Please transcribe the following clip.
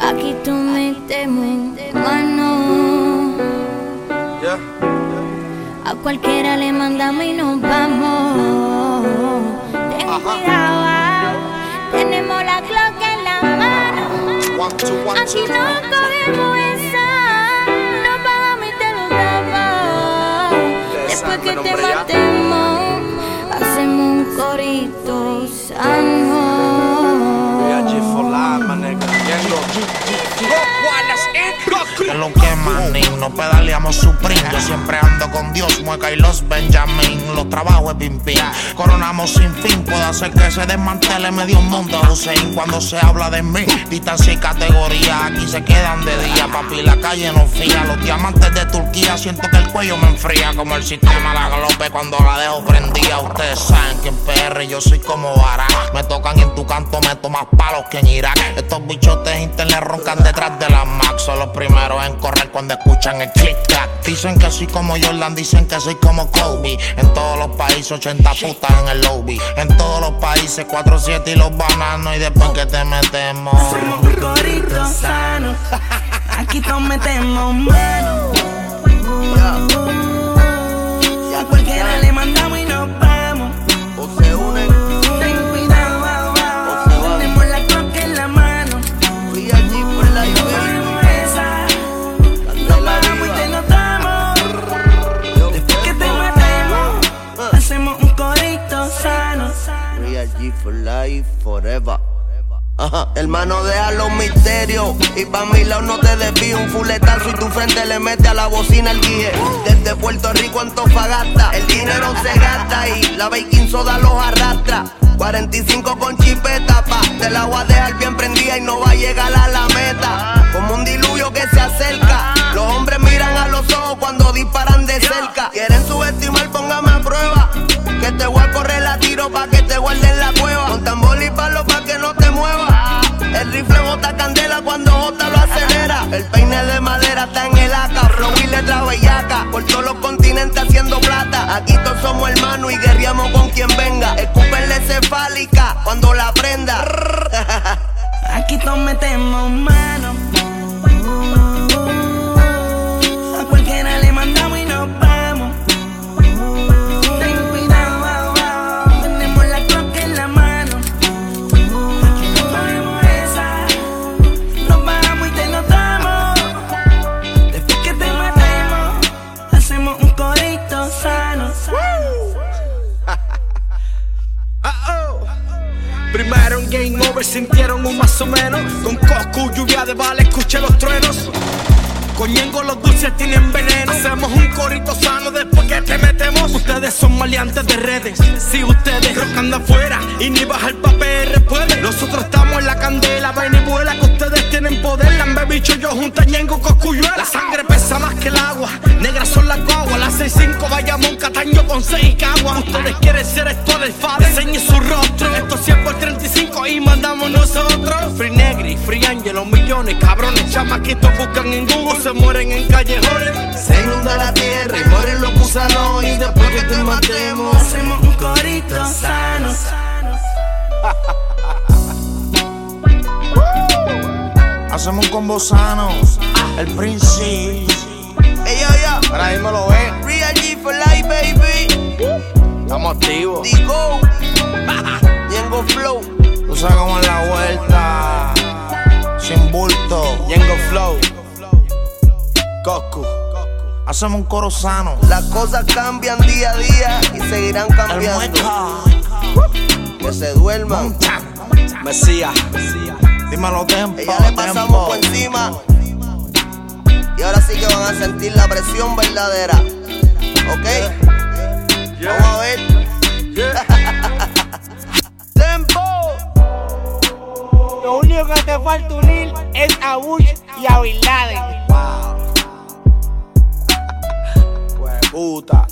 Aquí tú metes mano. A cualquiera le mandamos y nos vamos. Ten cuidado, ah. tenemos la cloca en la mano. Aquí no cogemos esa, no pagamos y te lo damos. Después que te matemos, hacemos un corito sano. Que lo que manín, no pedaleamos su Yo siempre ando con Dios, mueca y los Benjamín. Los trabajos es pim pim. Coronamos sin fin, puedo hacer que se desmantele medio mundo. Hussein, cuando se habla de mí, distancia y categoría. Aquí se quedan de día, papi, la calle no fía. Los diamantes de Turquía, siento que el cuello me enfría. Como el sistema la galope cuando la dejo prendida. Ustedes saben que en PR yo soy como vara. Me tocan y en tu canto meto más palos que en Irak. Estos bichotes internet roncan detrás de la Max. Son los primeros en correr cuando escuchan el click clack. Dicen que soy como Dicen que soy como Kobe. En todos los países 80 putas en el lobby. En todos los países 4-7 y los bananos. Y después que te metemos. Somos un corito sano. Aquí todos metemos mano. Real G for life, forever. Hermano, deja los misterios. Y pa' mi lado no te desvío un fuletazo y tu frente le mete a la bocina el guía. Desde Puerto Rico en Tofagasta, el dinero se gasta y la baking soda los arrastra. 45 con chipeta, pa. Te la voy a dejar bien prendida y no va a llegar a la meta. Como un diluvio que se acerca. Los hombres miran a los ojos cuando disparan de cerca. El peine de madera está en el AK. Flow y letra bellaca. Por todos los continentes haciendo plata. Aquí todos somos hermanos y guerriamos con quien venga. Game Over sintieron un más o menos. Con Coscu, lluvia de bala, escuché los truenos. Con Ñengo los dulces tienen veneno. Hacemos un corito sano después que te metemos. Ustedes son maleantes de redes. Si ustedes rocan afuera y ni bajar pa' PR pueden. Nosotros estamos en la candela, vaina y vuela. Que ustedes tienen poder. Lambe bicho, yo junta Ñengo, Coscuyuela. La sangre pesa más que el agua. Negras son las guaguas. Las 6-5 vayamos un cataño con 6 cagua. Ustedes quieren ser esto del FAD. Enseñe su rostro. Free Angel, millones, cabrones. Chamaquitos buscan en Google, se mueren en callejones. Se inunda la tierra y mueren los gusanos. Y después que te matemos. Hacemos un corito sano. Hacemos un combo sano. El Prince. Ey, yo, yo. Ahora mismo lo ve. Real G for life, baby. Estamos activos. Digo. Coscu. Hacemos un coro sano. Las cosas cambian día a día y seguirán cambiando. Que se duerman. Mesías. Dímelo tempo, Ella le pasamos por encima. Y ahora sí que van a sentir la presión verdadera. ¿Ok? Vamos a ver. Tempo. Lo único que te falta unir es a Bush y a Bin Puta.